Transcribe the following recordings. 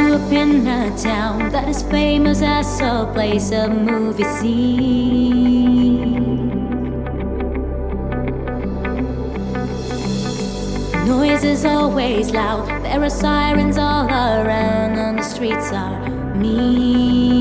up in a town that is famous as a place of movie scene. Noise is always loud, there are sirens all around, and the streets are mean.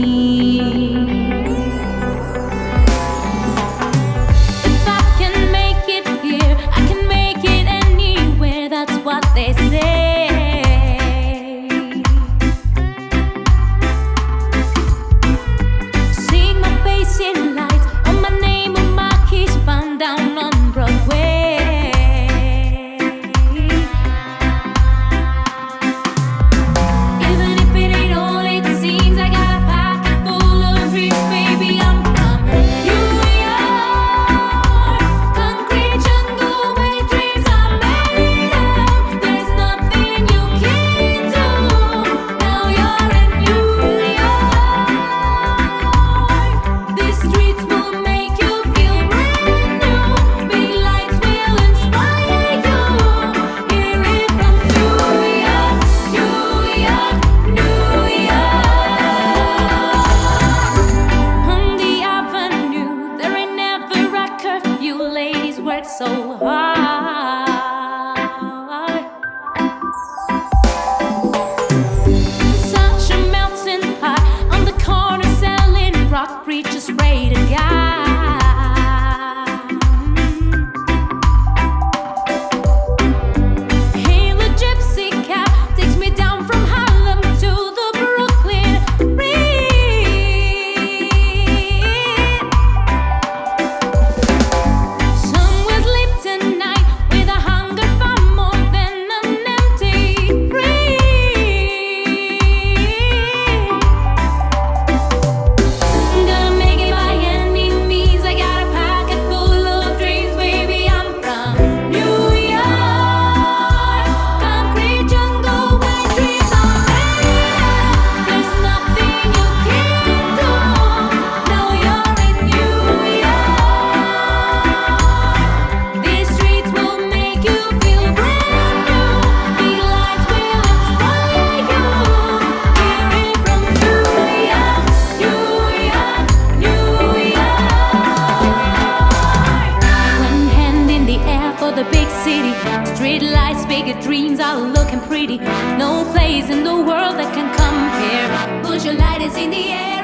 Street lights, bigger dreams are looking pretty. No place in the world that can compare. Put your light is in the air.